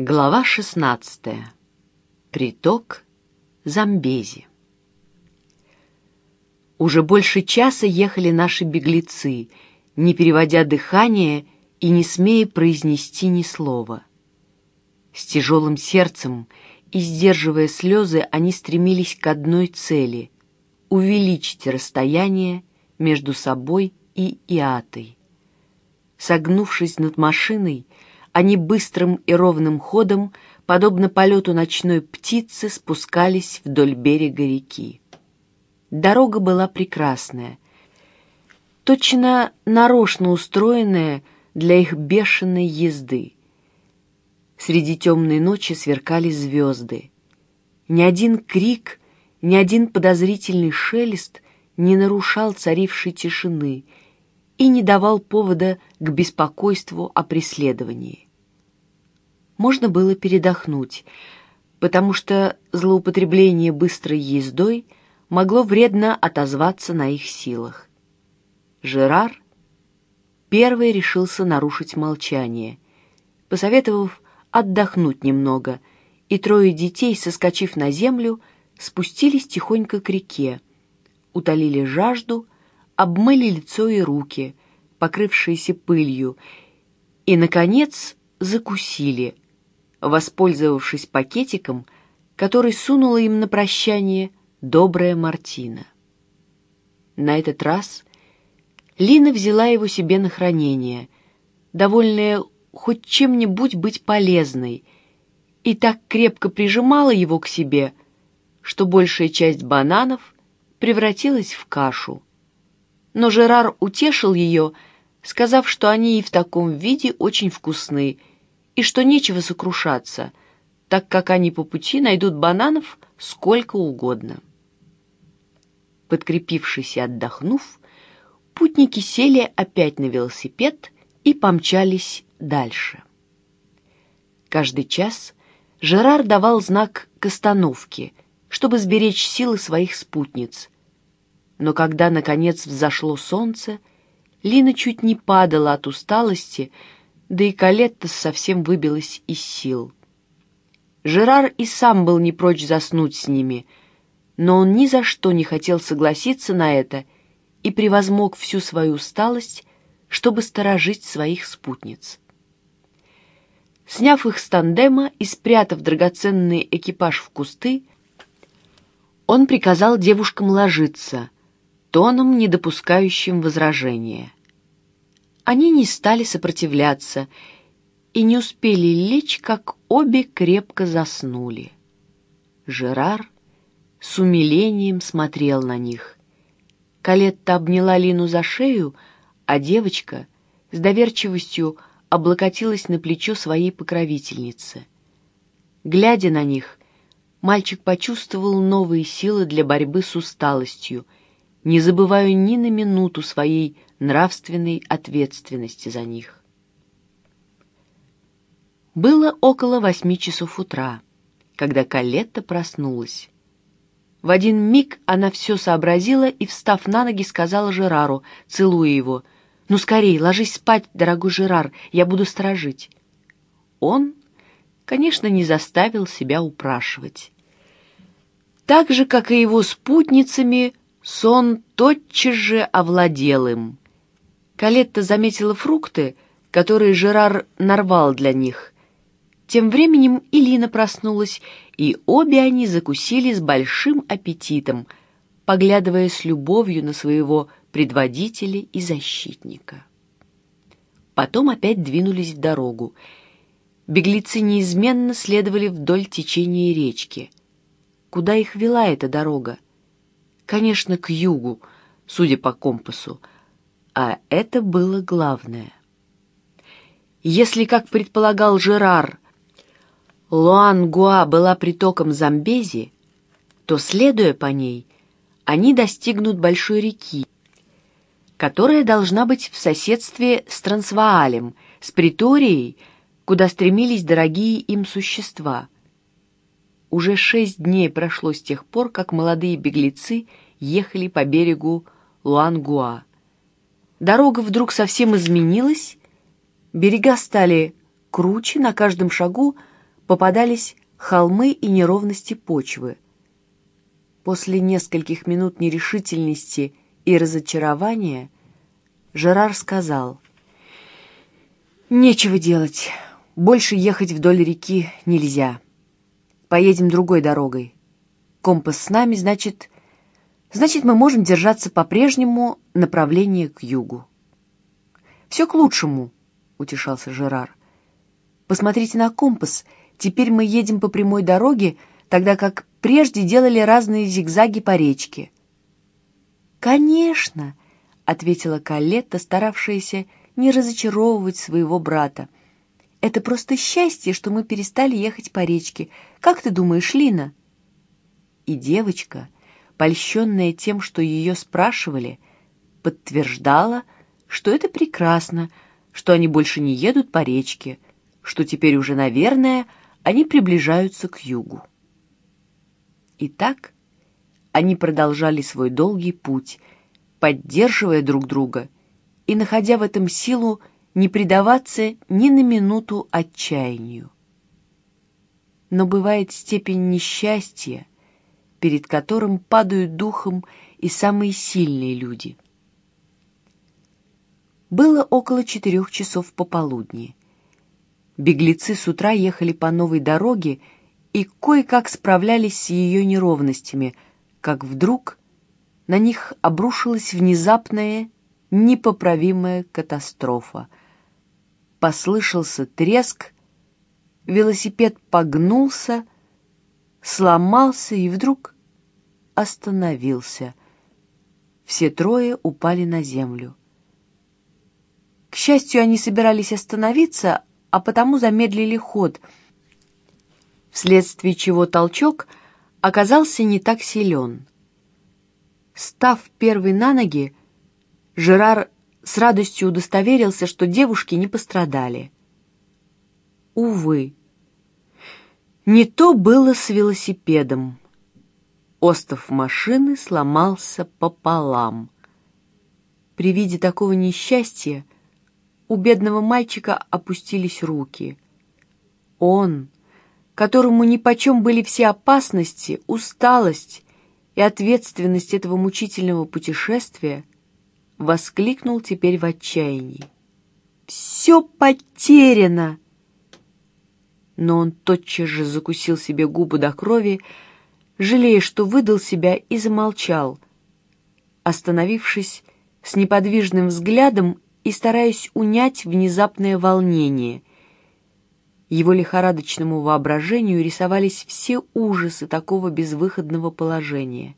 Глава 16. Приток Замбези. Уже больше часа ехали наши беглецы, не переводя дыхание и не смея произнести ни слова. С тяжелым сердцем и сдерживая слезы, они стремились к одной цели — увеличить расстояние между собой и Иатой. Согнувшись над машиной, они быстрым и ровным ходом, подобно полету ночной птицы, спускались вдоль берега реки. Дорога была прекрасная, точно нарочно устроенная для их бешеной езды. Среди темной ночи сверкали звезды. Ни один крик, ни один подозрительный шелест не нарушал царившей тишины и не давал повода к беспокойству о преследовании можно было передохнуть, потому что злоупотребление быстрой ездой могло вредно отозваться на их силах. Жерар первый решился нарушить молчание, посоветовав отдохнуть немного, и трое детей, соскочив на землю, спустились тихонько к реке, утолили жажду, обмыли лицо и руки, покрывшиеся пылью, и, наконец, закусили — воспользовавшись пакетиком, который сунула им на прощание добрая Мартина. На этот раз Лина взяла его себе на хранение, довольная хоть чем-нибудь быть полезной, и так крепко прижимала его к себе, что большая часть бананов превратилась в кашу. Но Жерар утешил ее, сказав, что они и в таком виде очень вкусны, и что нечего сокрушаться, так как они по пути найдут бананов сколько угодно. Подкрепившись и отдохнув, путники сели опять на велосипед и помчались дальше. Каждый час Жерар давал знак к остановке, чтобы сберечь силы своих спутниц. Но когда, наконец, взошло солнце, Лина чуть не падала от усталости, да и Калетта совсем выбилась из сил. Жерар и сам был не прочь заснуть с ними, но он ни за что не хотел согласиться на это и превозмог всю свою усталость, чтобы сторожить своих спутниц. Сняв их с тандема и спрятав драгоценный экипаж в кусты, он приказал девушкам ложиться, тоном, не допускающим возражения. Они не стали сопротивляться и не успели лечь, как обе крепко заснули. Жерар с умилением смотрел на них. Калетта обняла Лину за шею, а девочка с доверчивостью облокотилась на плечо своей покровительницы. Глядя на них, мальчик почувствовал новые силы для борьбы с усталостью, не забывая ни на минуту своей нравственной ответственности за них. Было около восьми часов утра, когда Калетта проснулась. В один миг она все сообразила и, встав на ноги, сказала Жерару, целуя его, «Ну, скорей, ложись спать, дорогой Жерар, я буду сторожить». Он, конечно, не заставил себя упрашивать. Так же, как и его спутницами, сон тотчас же овладел им. Калетта заметила фрукты, которые Жерар нарвал для них. Тем временем Илина проснулась, и обе они закусили с большим аппетитом, поглядывая с любовью на своего предводителя и защитника. Потом опять двинулись в дорогу. Беглецы неизменно следовали вдоль течения речки. Куда их вела эта дорога? Конечно, к югу, судя по компасу, а это было главное. Если, как предполагал Жерар, Луангуа была притоком Замбези, то, следуя по ней, они достигнут большой реки, которая должна быть в соседстве с Трансваалем, с Приторией, куда стремились дорогие им существа. Уже шесть дней прошло с тех пор, как молодые беглецы ехали по берегу Луангуа. Дорога вдруг совсем изменилась, берега стали круче, на каждом шагу попадались холмы и неровности почвы. После нескольких минут нерешительности и разочарования Жерар сказал, «Нечего делать, больше ехать вдоль реки нельзя. Поедем другой дорогой. Компас с нами, значит, значит, мы можем держаться по-прежнему направление к югу». «Все к лучшему», — утешался Жерар. «Посмотрите на компас — Теперь мы едем по прямой дороге, тогда как прежде делали разные зигзаги по речке». «Конечно», — ответила Калетта, старавшаяся не разочаровывать своего брата. «Это просто счастье, что мы перестали ехать по речке. Как ты думаешь, Лина?» И девочка, польщенная тем, что ее спрашивали, подтверждала, что это прекрасно, что они больше не едут по речке, что теперь уже, наверное, они приближаются к югу. Итак, они продолжали свой долгий путь, поддерживая друг друга и находя в этом силу не предаваться ни на минуту отчаянию. Но бывает степень несчастья, перед которым падают духом и самые сильные люди. Было около четырех часов пополудни. Беглецы с утра ехали по новой дороге и кое-как справлялись с ее неровностями, как вдруг на них обрушилась внезапная, непоправимая катастрофа. Послышался треск, велосипед погнулся, сломался и вдруг остановился. Все трое упали на землю. К счастью, они собирались остановиться, а потому замедлили ход, вследствие чего толчок оказался не так силен. Став первый на ноги, Жерар с радостью удостоверился, что девушки не пострадали. Увы, не то было с велосипедом. Остов машины сломался пополам. При виде такого несчастья у бедного мальчика опустились руки. Он, которому нипочем были все опасности, усталость и ответственность этого мучительного путешествия, воскликнул теперь в отчаянии. «Все потеряно!» Но он тотчас же закусил себе губы до крови, жалея, что выдал себя, и замолчал, остановившись с неподвижным взглядом и стараясь унять внезапное волнение. Его лихорадочному воображению рисовались все ужасы такого безвыходного положения.